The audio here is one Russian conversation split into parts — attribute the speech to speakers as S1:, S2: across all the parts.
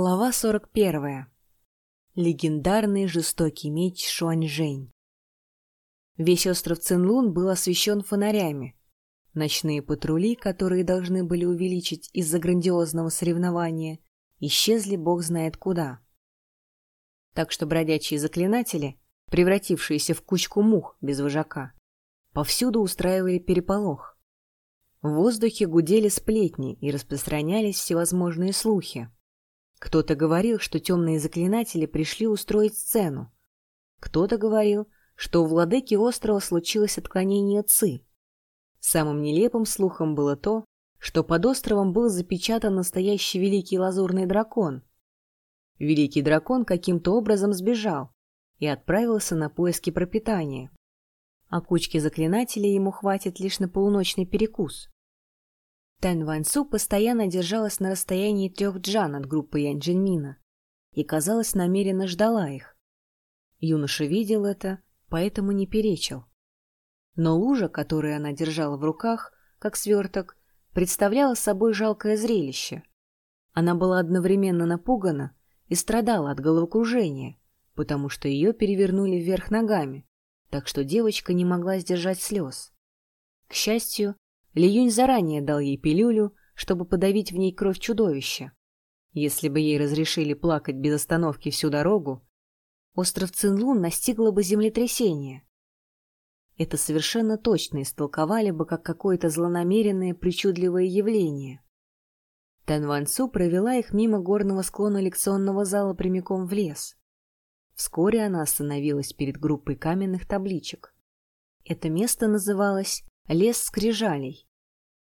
S1: Глава 41. Легендарный жестокий меч Шуаньжэнь. Весь остров Цинлун был освещен фонарями. Ночные патрули, которые должны были увеличить из-за грандиозного соревнования, исчезли бог знает куда. Так что бродячие заклинатели, превратившиеся в кучку мух без вожака, повсюду устраивали переполох. В воздухе гудели сплетни и распространялись всевозможные слухи. Кто-то говорил, что темные заклинатели пришли устроить сцену. Кто-то говорил, что у владыки острова случилось отклонение Ци. Самым нелепым слухом было то, что под островом был запечатан настоящий великий лазурный дракон. Великий дракон каким-то образом сбежал и отправился на поиски пропитания. А кучки заклинателей ему хватит лишь на полуночный перекус. Тэн Ваньсу постоянно держалась на расстоянии трех джан от группы Янь Джинмина и, казалось, намеренно ждала их. Юноша видел это, поэтому не перечил. Но лужа, которую она держала в руках, как сверток, представляла собой жалкое зрелище. Она была одновременно напугана и страдала от головокружения, потому что ее перевернули вверх ногами, так что девочка не могла сдержать слез. К счастью, ли Юнь заранее дал ей пилюлю, чтобы подавить в ней кровь чудовища. Если бы ей разрешили плакать без остановки всю дорогу, остров Цинлун настигло бы землетрясение. Это совершенно точно истолковали бы как какое-то злонамеренное причудливое явление. Цу провела их мимо горного склона лекционного зала прямиком в лес. Вскоре она остановилась перед группой каменных табличек. Это место называлось лес скрижалей.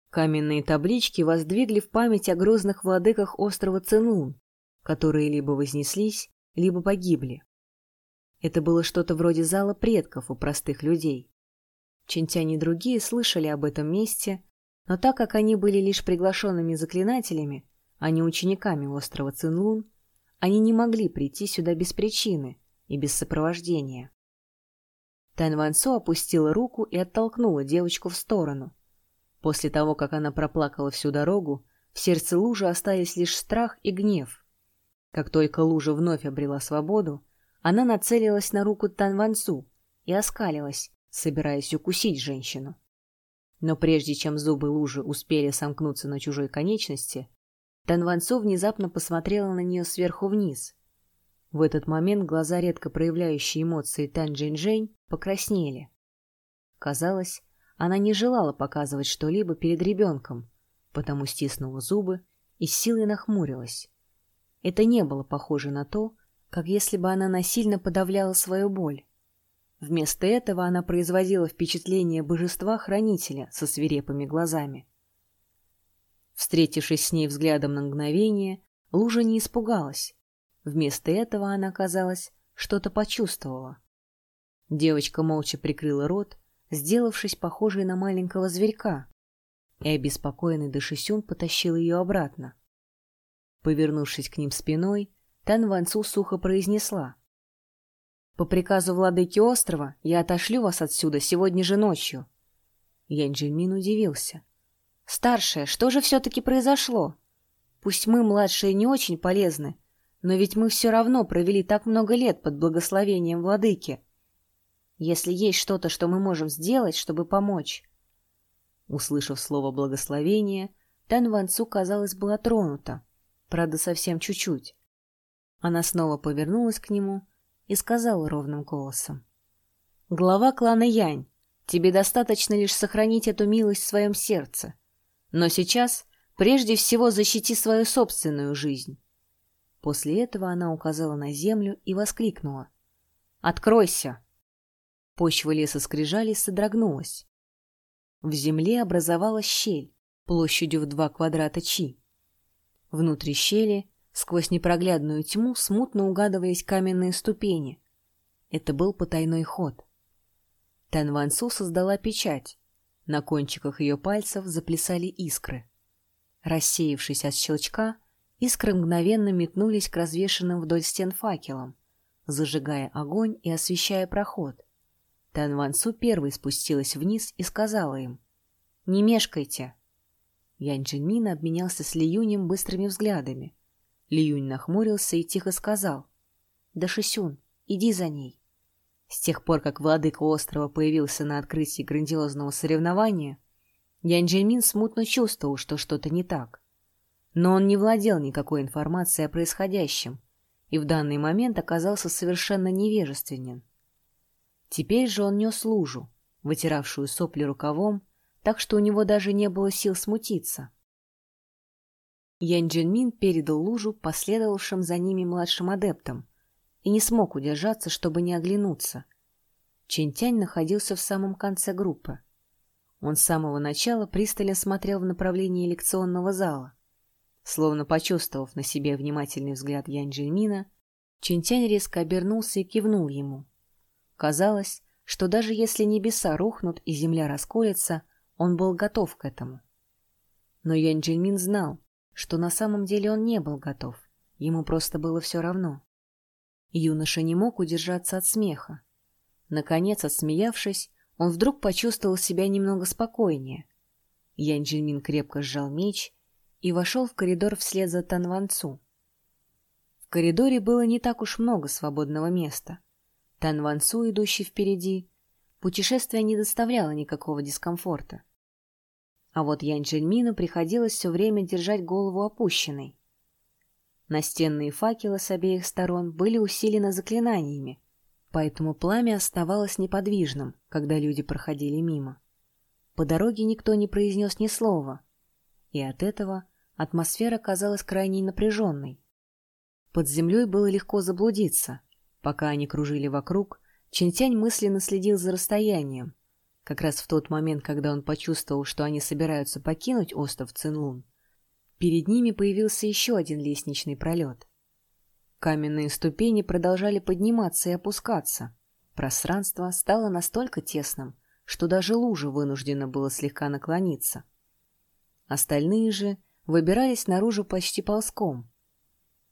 S1: Каменные таблички воздвигли в память о грозных владыках острова Цинлун, которые либо вознеслись, либо погибли. Это было что-то вроде зала предков у простых людей. Чинтяне и другие слышали об этом месте, но так как они были лишь приглашенными заклинателями, а не учениками острова Цинлун, они не могли прийти сюда без причины и без сопровождения. Тань Вансу опустила руку и оттолкнула девочку в сторону. После того, как она проплакала всю дорогу, в сердце лужи остались лишь страх и гнев. Как только лужа вновь обрела свободу, она нацелилась на руку Тан Вансу и оскалилась, собираясь укусить женщину. Но прежде чем зубы лужи успели сомкнуться на чужой конечности, Тан Вансу внезапно посмотрела на нее сверху вниз. В этот момент глаза, редко проявляющие эмоции Тан Джень-Жень, покраснели. Казалось, она не желала показывать что-либо перед ребенком, потому стиснула зубы и силой нахмурилась. Это не было похоже на то, как если бы она насильно подавляла свою боль. Вместо этого она производила впечатление божества-хранителя со свирепыми глазами. Встретившись с ней взглядом на мгновение, Лужа не испугалась. Вместо этого она, казалось, что-то почувствовала. Девочка молча прикрыла рот, сделавшись похожей на маленького зверька, и обеспокоенный Дашисюн потащил ее обратно. Повернувшись к ним спиной, Тан Ванцу сухо произнесла. «По приказу владыки острова я отошлю вас отсюда сегодня же ночью». Янь Джельмин удивился. «Старшая, что же все-таки произошло? Пусть мы, младшие, не очень полезны, но ведь мы все равно провели так много лет под благословением владыки. Если есть что-то, что мы можем сделать, чтобы помочь. Услышав слово «благословение», Тан Ван Цу, казалось, была тронута, правда, совсем чуть-чуть. Она снова повернулась к нему и сказала ровным голосом. «Глава клана Янь, тебе достаточно лишь сохранить эту милость в своем сердце. Но сейчас прежде всего защити свою собственную жизнь». После этого она указала на землю и воскликнула. «Откройся!» Почва леса скрижали содрогнулась. В земле образовалась щель площадью в два квадрата чи. Внутри щели, сквозь непроглядную тьму, смутно угадывались каменные ступени. Это был потайной ход. Тан Вансу создала печать. На кончиках ее пальцев заплясали искры. Рассеявшись от щелчка, искры мгновенно метнулись к развешенным вдоль стен факелам, зажигая огонь и освещая проход. Тан Ван Су первой спустилась вниз и сказала им «Не мешкайте». Ян Джинмин обменялся с Ли Юнем быстрыми взглядами. Лиюнь нахмурился и тихо сказал. «Да, Шисюн, иди за ней». С тех пор, как владыка острова появился на открытии грандиозного соревнования, Ян Джельмин смутно чувствовал, что что-то не так. Но он не владел никакой информацией о происходящем и в данный момент оказался совершенно невежественен. Теперь же он нес лужу, вытиравшую сопли рукавом, так что у него даже не было сил смутиться. Ян Джинмин передал лужу последовавшим за ними младшим адептам и не смог удержаться, чтобы не оглянуться. Чентянь находился в самом конце группы. Он с самого начала пристально смотрел в направлении лекционного зала. Словно почувствовав на себе внимательный взгляд Ян Джинмина, Чентянь резко обернулся и кивнул ему. Казалось, что даже если небеса рухнут и земля расколется, он был готов к этому. Но Ян Джинмин знал, что на самом деле он не был готов, ему просто было все равно. Юноша не мог удержаться от смеха. Наконец, отсмеявшись, он вдруг почувствовал себя немного спокойнее. Ян Джинмин крепко сжал меч и вошел в коридор вслед за Танванцу. В коридоре было не так уж много свободного места. Танванцу, идущий впереди, путешествие не доставляло никакого дискомфорта. А вот Ян Джельмину приходилось все время держать голову опущенной. Настенные факелы с обеих сторон были усилены заклинаниями, поэтому пламя оставалось неподвижным, когда люди проходили мимо. По дороге никто не произнес ни слова, и от этого атмосфера казалась крайне напряженной. Под землей было легко заблудиться. Пока они кружили вокруг, Чинтянь мысленно следил за расстоянием. Как раз в тот момент, когда он почувствовал, что они собираются покинуть остров Цинлун, перед ними появился еще один лестничный пролет. Каменные ступени продолжали подниматься и опускаться. Пространство стало настолько тесным, что даже лужа вынуждена было слегка наклониться. Остальные же выбирались наружу почти ползком.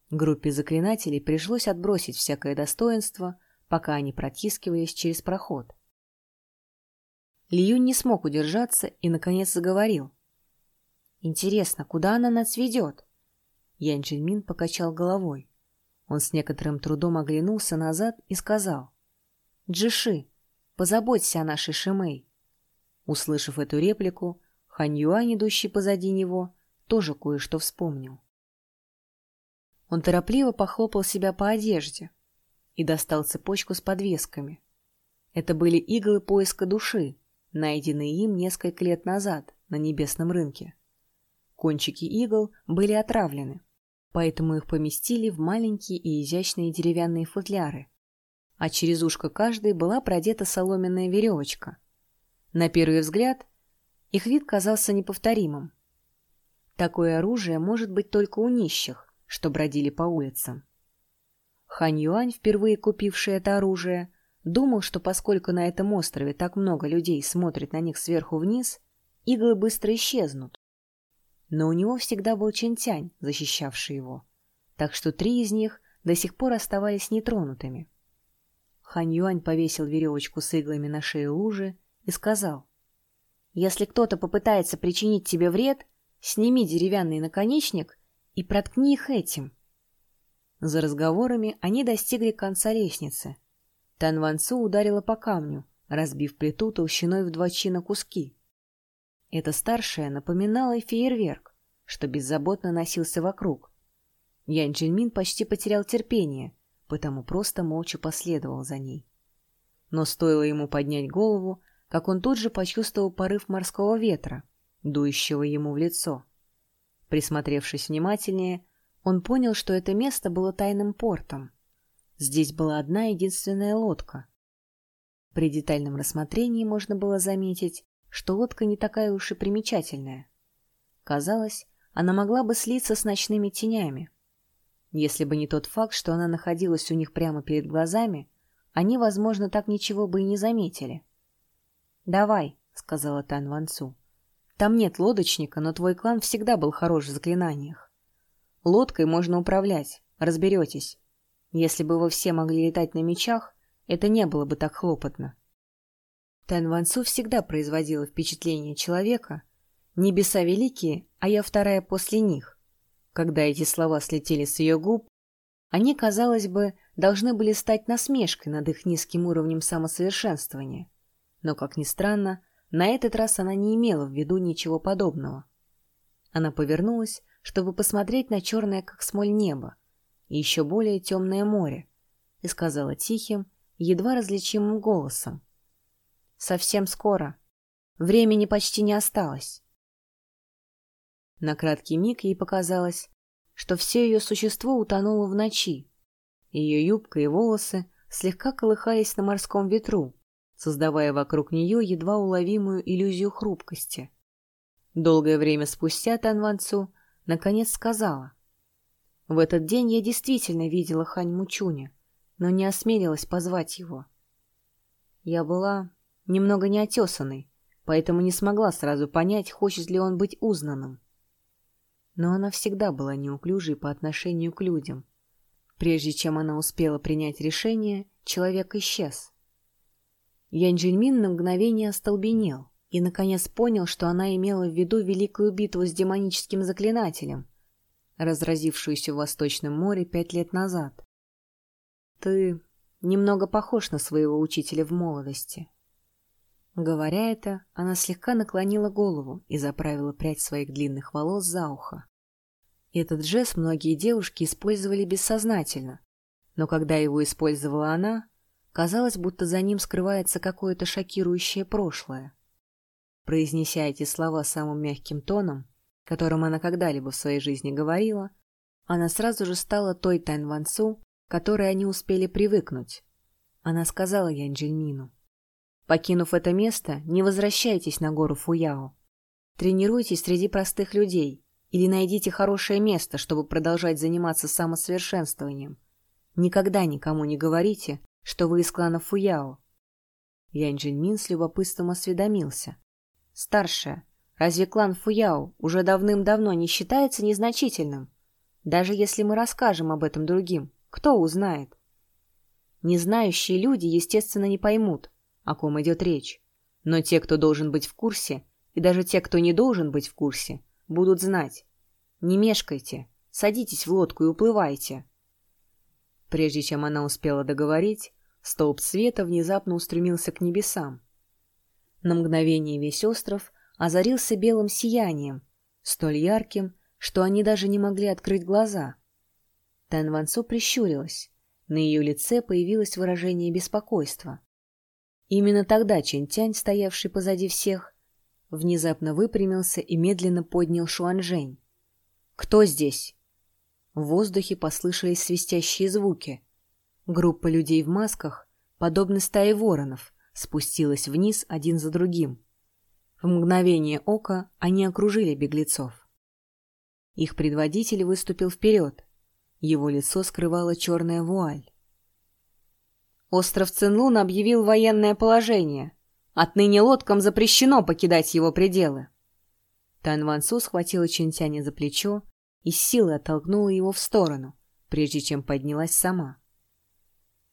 S1: Группе заклинателей пришлось отбросить всякое достоинство, пока они протискивались через проход. Лиюнь не смог удержаться и, наконец, заговорил. «Интересно, куда она нас ведет?» Ян Джинмин покачал головой. Он с некоторым трудом оглянулся назад и сказал. «Джиши, позаботься о нашей Шимэй». Услышав эту реплику, Хань Юань, идущий позади него, тоже кое-что вспомнил. Он торопливо похлопал себя по одежде и достал цепочку с подвесками. Это были иглы поиска души, найденные им несколько лет назад на небесном рынке. Кончики игл были отравлены, поэтому их поместили в маленькие и изящные деревянные футляры, а через ушко каждой была продета соломенная веревочка. На первый взгляд их вид казался неповторимым. Такое оружие может быть только у нищих, что бродили по улицам. Хань Юань, впервые купивший это оружие, думал, что поскольку на этом острове так много людей смотрят на них сверху вниз, иглы быстро исчезнут. Но у него всегда был Чентянь, защищавший его, так что три из них до сих пор оставались нетронутыми. Хань Юань повесил веревочку с иглами на шею лужи и сказал, «Если кто-то попытается причинить тебе вред, сними деревянный наконечник и проткни их этим. За разговорами они достигли конца лестницы. Тан Ван Цу ударила по камню, разбив плиту толщиной в два чина куски. Эта старшая напоминала фейерверк, что беззаботно носился вокруг. Ян Джинмин почти потерял терпение, потому просто молча последовал за ней. Но стоило ему поднять голову, как он тут же почувствовал порыв морского ветра, дующего ему в лицо. Присмотревшись внимательнее, он понял, что это место было тайным портом. Здесь была одна единственная лодка. При детальном рассмотрении можно было заметить, что лодка не такая уж и примечательная. Казалось, она могла бы слиться с ночными тенями. Если бы не тот факт, что она находилась у них прямо перед глазами, они, возможно, так ничего бы и не заметили. «Давай», — сказала Тан Ванцу. Там нет лодочника, но твой клан всегда был хорош в заклинаниях. Лодкой можно управлять, разберетесь. Если бы вы все могли летать на мечах, это не было бы так хлопотно. Тан Вансу всегда производила впечатление человека. Небеса великие, а я вторая после них. Когда эти слова слетели с ее губ, они, казалось бы, должны были стать насмешкой над их низким уровнем самосовершенствования. Но, как ни странно, на этот раз она не имела в виду ничего подобного. Она повернулась, чтобы посмотреть на черное, как смоль, небо и еще более темное море, и сказала тихим, едва различимым голосом. «Совсем скоро. Времени почти не осталось». На краткий миг ей показалось, что все ее существо утонуло в ночи. Ее юбка и волосы слегка колыхались на морском ветру, создавая вокруг нее едва уловимую иллюзию хрупкости. Долгое время спустя Танванцу наконец сказала. В этот день я действительно видела Хань Мучуня, но не осмелилась позвать его. Я была немного неотесанной, поэтому не смогла сразу понять, хочет ли он быть узнанным но она всегда была неуклюжей по отношению к людям. Прежде чем она успела принять решение, человек исчез. Янь Джельмин на мгновение остолбенел и, наконец, понял, что она имела в виду великую битву с демоническим заклинателем, разразившуюся в Восточном море пять лет назад. «Ты немного похож на своего учителя в молодости». Говоря это, она слегка наклонила голову и заправила прядь своих длинных волос за ухо. Этот жест многие девушки использовали бессознательно, но когда его использовала она, казалось, будто за ним скрывается какое-то шокирующее прошлое. Произнеся эти слова самым мягким тоном, которым она когда-либо в своей жизни говорила, она сразу же стала той Тань Вансу, которой они успели привыкнуть. Она сказала Янь Джельмину. Покинув это место, не возвращайтесь на гору Фуяо. Тренируйтесь среди простых людей или найдите хорошее место, чтобы продолжать заниматься самосовершенствованием. Никогда никому не говорите, что вы из клана Фуяо. Янь Джинмин с любопытством осведомился. Старшая, разве клан Фуяо уже давным-давно не считается незначительным? Даже если мы расскажем об этом другим, кто узнает? Незнающие люди, естественно, не поймут, о ком идет речь. Но те, кто должен быть в курсе, и даже те, кто не должен быть в курсе, будут знать. Не мешкайте, садитесь в лодку и уплывайте. Прежде чем она успела договорить, столб света внезапно устремился к небесам. На мгновение весь остров озарился белым сиянием, столь ярким, что они даже не могли открыть глаза. Тан Вансо прищурилась. На ее лице появилось выражение беспокойства. Именно тогда Чентянь, стоявший позади всех, внезапно выпрямился и медленно поднял Шуанжэнь. «Кто здесь?» В воздухе послышались свистящие звуки. Группа людей в масках, подобно стае воронов, спустилась вниз один за другим. В мгновение ока они окружили беглецов. Их предводитель выступил вперед. Его лицо скрывала черная вуаль. Остров Цинлун объявил военное положение. Отныне лодкам запрещено покидать его пределы. Тан Ван Су схватила Чинтяня за плечо и силой оттолкнула его в сторону, прежде чем поднялась сама.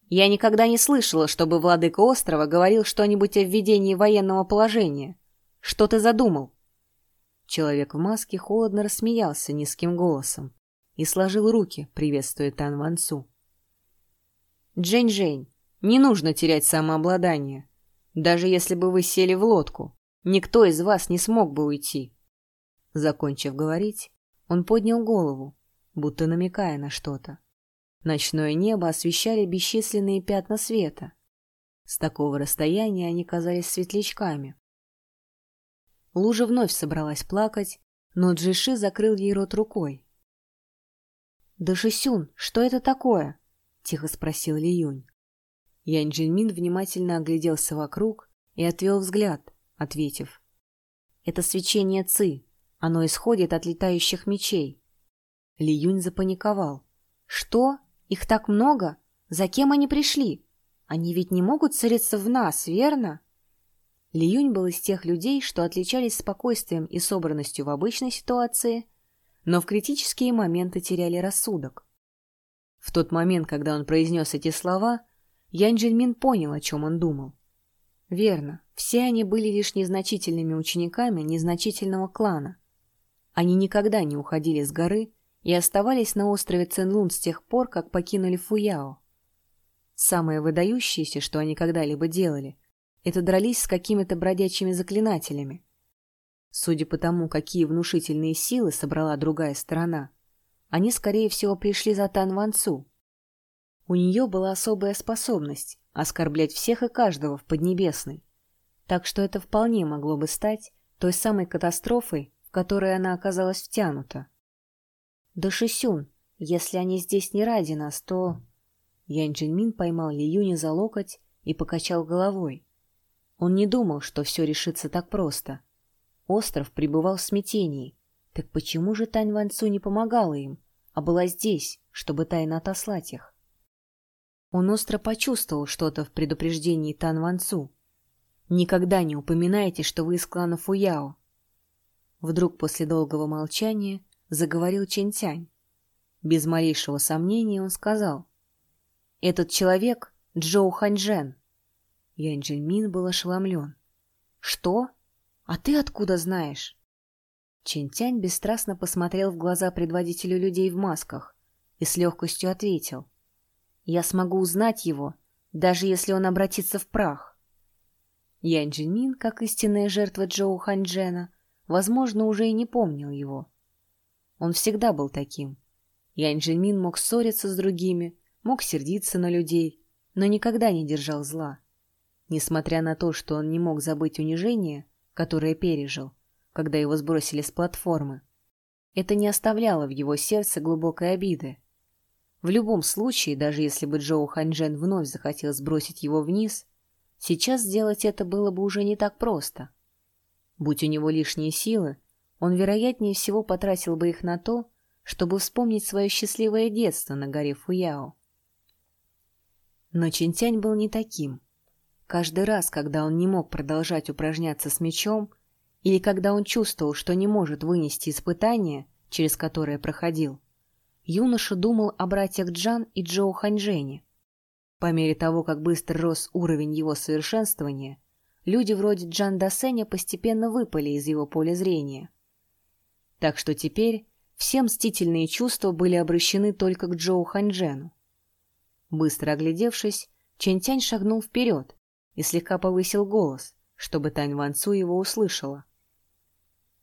S1: Я никогда не слышала, чтобы владыка острова говорил что-нибудь о введении военного положения. Что ты задумал? Человек в маске холодно рассмеялся низким голосом и сложил руки, приветствуя Тан Ван Су. «Джень-Жень, не нужно терять самообладание. Даже если бы вы сели в лодку, никто из вас не смог бы уйти. Закончив говорить, он поднял голову, будто намекая на что-то. Ночное небо освещали бесчисленные пятна света. С такого расстояния они казались светлячками. Лужа вновь собралась плакать, но Джиши закрыл ей рот рукой. «Да, Шисюн, что это такое?» — тихо спросил Ли Юнь. Янь Джинмин внимательно огляделся вокруг и отвел взгляд, ответив. «Это свечение Ци. Оно исходит от летающих мечей». Ли Юнь запаниковал. «Что? Их так много? За кем они пришли? Они ведь не могут целиться в нас, верно?» Ли Юнь был из тех людей, что отличались спокойствием и собранностью в обычной ситуации, но в критические моменты теряли рассудок. В тот момент, когда он произнес эти слова, Ян Джельмин понял, о чем он думал. Верно, все они были лишь незначительными учениками незначительного клана. Они никогда не уходили с горы и оставались на острове Ценлун с тех пор, как покинули Фуяо. Самое выдающееся, что они когда-либо делали, это дрались с какими-то бродячими заклинателями. Судя по тому, какие внушительные силы собрала другая сторона, они, скорее всего, пришли за Тан Ванцу. У нее была особая способность оскорблять всех и каждого в Поднебесной, так что это вполне могло бы стать той самой катастрофой, в она оказалась втянута. «Да, Шисюн, если они здесь не ради нас, то...» Ян Джинмин поймал Ли Юни за локоть и покачал головой. Он не думал, что все решится так просто. Остров пребывал в смятении. Так почему же Тань Ванцу не помогала им, а была здесь, чтобы тайно отослать их? Он остро почувствовал что-то в предупреждении Тан Ванцу. «Никогда не упоминайте, что вы из клана Фуяо». Вдруг после долгого молчания заговорил Чентянь. Без малейшего сомнения он сказал. «Этот человек — Джоу Ханьжен». Ян Джельмин был ошеломлен. «Что? А ты откуда знаешь?» Чентянь бесстрастно посмотрел в глаза предводителю людей в масках и с легкостью ответил. «Я смогу узнать его, даже если он обратится в прах». Ян Джельмин, как истинная жертва Джоу Ханьжена, возможно, уже и не помнил его. Он всегда был таким. Янь Джельмин мог ссориться с другими, мог сердиться на людей, но никогда не держал зла. Несмотря на то, что он не мог забыть унижение, которое пережил, когда его сбросили с платформы, это не оставляло в его сердце глубокой обиды. В любом случае, даже если бы Джоу Ханьжен вновь захотел сбросить его вниз, сейчас сделать это было бы уже не так просто. Будь у него лишние силы, он, вероятнее всего, потратил бы их на то, чтобы вспомнить свое счастливое детство на горе Фуяо. Но Чинтянь был не таким. Каждый раз, когда он не мог продолжать упражняться с мечом, или когда он чувствовал, что не может вынести испытание, через которое проходил, юноша думал о братьях Джан и Джоу Ханьжэне. По мере того, как быстро рос уровень его совершенствования, люди вроде Джан Дасеня постепенно выпали из его поля зрения – так что теперь все мстительные чувства были обращены только к Джоу Ханьжену. Быстро оглядевшись, Чэнь-Тянь шагнул вперед и слегка повысил голос, чтобы Тань Ванцу его услышала.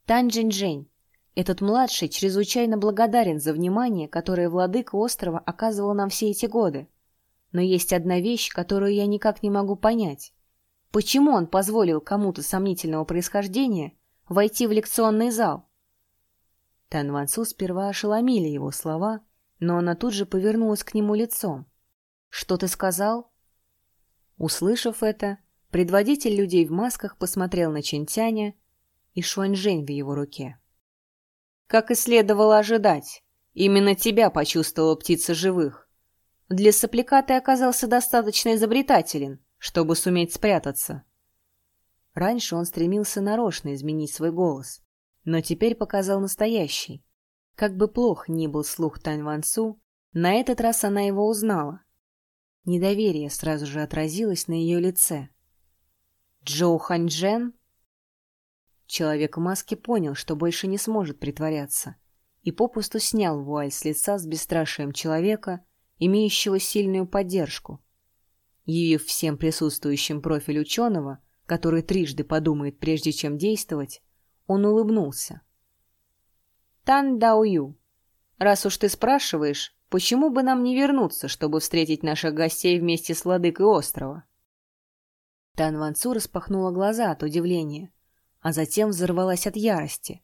S1: «Тань Джинь-Жень, этот младший чрезвычайно благодарен за внимание, которое владыка острова оказывал нам все эти годы. Но есть одна вещь, которую я никак не могу понять. Почему он позволил кому-то сомнительного происхождения войти в лекционный зал? Тан Вансу сперва ошеломили его слова, но она тут же повернулась к нему лицом. «Что ты сказал?» Услышав это, предводитель людей в масках посмотрел на Чентяня и Шуаньжэнь в его руке. «Как и следовало ожидать, именно тебя почувствовала птица живых. Для сопляка ты оказался достаточно изобретателен, чтобы суметь спрятаться». Раньше он стремился нарочно изменить свой голос, но теперь показал настоящий. Как бы плох ни был слух Тань Вансу, на этот раз она его узнала. Недоверие сразу же отразилось на ее лице. «Джоу Ханьчжен?» Человек в маске понял, что больше не сможет притворяться, и попусту снял вуаль с лица с бесстрашием человека, имеющего сильную поддержку. Явив всем присутствующим профиль ученого, который трижды подумает, прежде чем действовать, он улыбнулся. «Тан Даую, раз уж ты спрашиваешь, почему бы нам не вернуться, чтобы встретить наших гостей вместе с владыкой острова?» Тан Ванцу распахнула глаза от удивления, а затем взорвалась от ярости.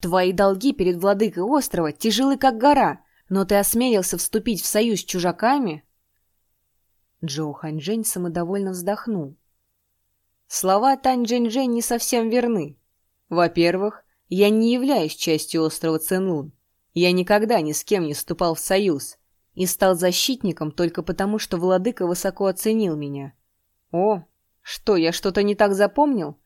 S1: «Твои долги перед владыкой острова тяжелы, как гора, но ты осмелился вступить в союз с чужаками?» Джоу Ханьчжэнь самодовольно вздохнул. «Слова Тань Джэньчжэнь не совсем верны. Во-первых, я не являюсь частью острова Ценлун. Я никогда ни с кем не вступал в союз и стал защитником только потому, что владыка высоко оценил меня. О, что, я что-то не так запомнил?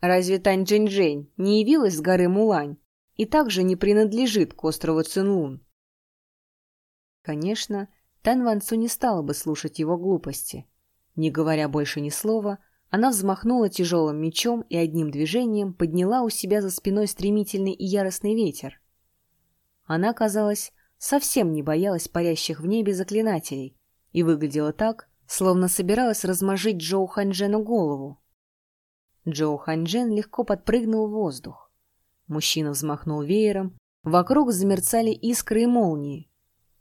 S1: Разве Тань Джэнь-Джэнь не явилась с горы Мулань и также не принадлежит к острову Цинлун? Конечно, Тан Ван Цу не стала бы слушать его глупости. Не говоря больше ни слова, она взмахнула тяжелым мечом и одним движением подняла у себя за спиной стремительный и яростный ветер. Она, казалось, совсем не боялась парящих в небе заклинателей и выглядела так, словно собиралась размажить Джоу Ханьжену голову. Джоу Ханьжен легко подпрыгнул в воздух. Мужчина взмахнул веером, вокруг замерцали искры и молнии.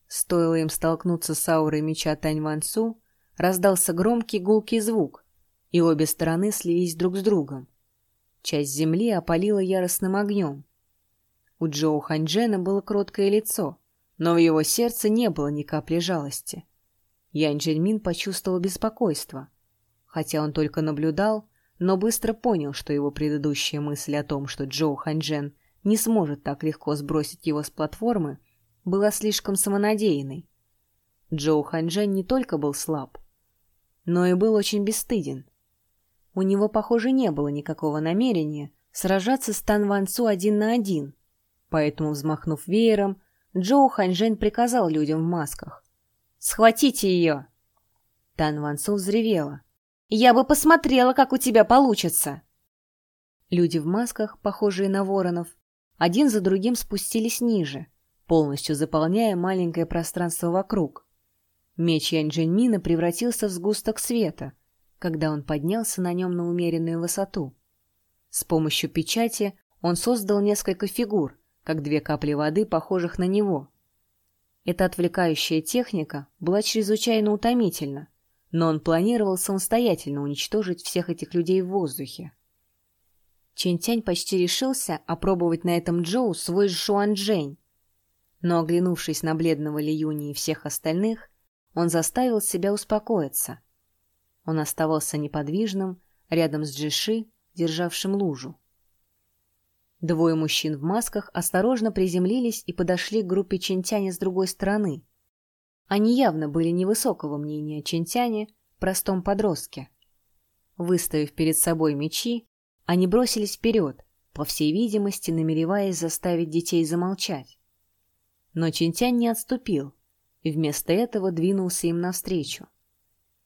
S1: Стоило им столкнуться с аурой меча Тань Ван Цу, раздался громкий гулкий звук, и обе стороны слились друг с другом. Часть земли опалила яростным огнем. У Джоу Ханьжена было кроткое лицо, но в его сердце не было ни капли жалости. Янь Джельмин почувствовал беспокойство. Хотя он только наблюдал, но быстро понял, что его предыдущая мысль о том, что Джоу Ханьжен не сможет так легко сбросить его с платформы, была слишком самонадеянной. Джоу Ханьжен не только был слаб, но и был очень бесстыден. У него, похоже, не было никакого намерения сражаться с Тан Ван Цу один на один, поэтому, взмахнув веером, Джоу Ханьжен приказал людям в масках. «Схватите ее!» Тан Ван Цу взревела. «Я бы посмотрела, как у тебя получится!» Люди в масках, похожие на воронов, один за другим спустились ниже, полностью заполняя маленькое пространство вокруг. Меч Янь Джиньмина превратился в сгусток света, когда он поднялся на нем на умеренную высоту. С помощью печати он создал несколько фигур, как две капли воды, похожих на него. Эта отвлекающая техника была чрезвычайно утомительна, но он планировал самостоятельно уничтожить всех этих людей в воздухе. Чентянь почти решился опробовать на этом Джоу свой Шуанчжэнь, но, оглянувшись на бледного Ли Юни и всех остальных, он заставил себя успокоиться. Он оставался неподвижным, рядом с Джиши, державшим лужу. Двое мужчин в масках осторожно приземлились и подошли к группе Чентяня с другой стороны. Они явно были невысокого мнения о Чентяне, простом подростке. Выставив перед собой мечи, они бросились вперед, по всей видимости, намереваясь заставить детей замолчать. Но Чентянь не отступил, и вместо этого двинулся им навстречу.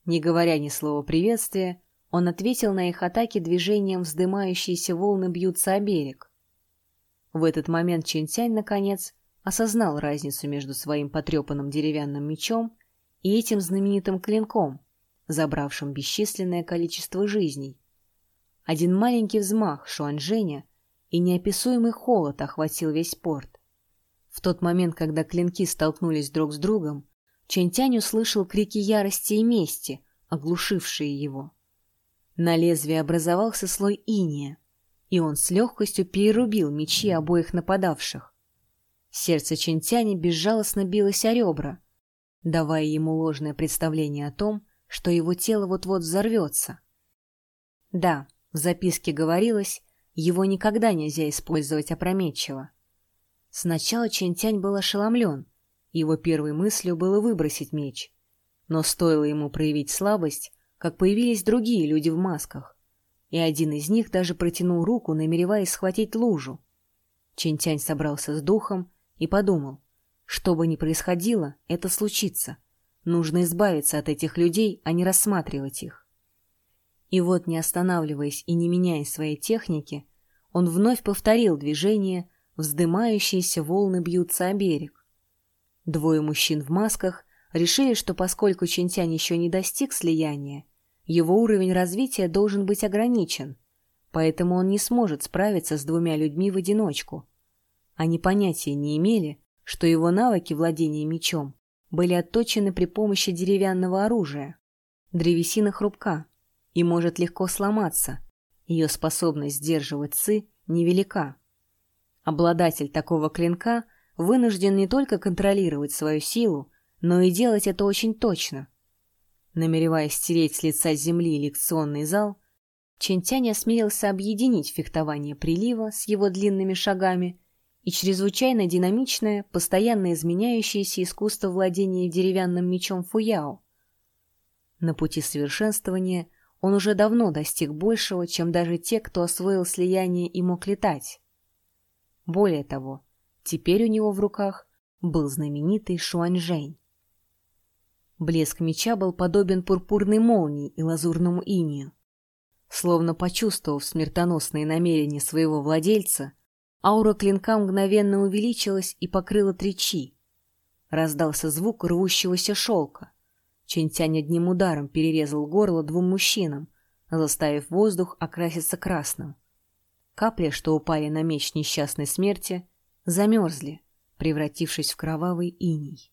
S1: Не говоря ни слова приветствия, он ответил на их атаки движением вздымающиеся волны бьются о берег. В этот момент Чинтянь, наконец, осознал разницу между своим потрепанным деревянным мечом и этим знаменитым клинком, забравшим бесчисленное количество жизней. Один маленький взмах Шуанжэня, и неописуемый холод охватил весь порт. В тот момент, когда клинки столкнулись друг с другом, Чэньтянь услышал крики ярости и мести, оглушившие его. На лезвии образовался слой иния, и он с легкостью перерубил мечи обоих нападавших. Сердце Чэньтяня безжалостно билось о ребра, давая ему ложное представление о том, что его тело вот-вот взорвется. Да, в записке говорилось, его никогда нельзя использовать опрометчиво. Сначала Чентянь был ошеломлен. Его первой мыслью было выбросить меч. Но стоило ему проявить слабость, как появились другие люди в масках. И один из них даже протянул руку, намереваясь схватить лужу. Чентянь собрался с духом и подумал, что бы ни происходило, это случится. Нужно избавиться от этих людей, а не рассматривать их. И вот, не останавливаясь и не меняя своей техники, он вновь повторил движение, вздымающиеся волны бьются о берег. Двое мужчин в масках решили, что поскольку Чинтянь еще не достиг слияния, его уровень развития должен быть ограничен, поэтому он не сможет справиться с двумя людьми в одиночку. Они понятия не имели, что его навыки владения мечом были отточены при помощи деревянного оружия. Древесина хрупка и может легко сломаться, ее способность сдерживать ци невелика. Обладатель такого клинка вынужден не только контролировать свою силу, но и делать это очень точно. Намереваясь стереть с лица земли лекционный зал, Чентянь осмелился объединить фехтование прилива с его длинными шагами и чрезвычайно динамичное, постоянно изменяющееся искусство владения деревянным мечом фуяо. На пути совершенствования он уже давно достиг большего, чем даже те, кто освоил слияние и мог летать. Более того, теперь у него в руках был знаменитый Шуаньжэнь. Блеск меча был подобен пурпурной молнии и лазурному инию. Словно почувствовав смертоносные намерения своего владельца, Аура клинка мгновенно увеличилась и покрыла три чи. Раздался звук рвущегося шелка. Чентянь одним ударом перерезал горло двум мужчинам, заставив воздух окраситься красным. Капли, что упали на меч несчастной смерти, замерзли, превратившись в кровавый иней.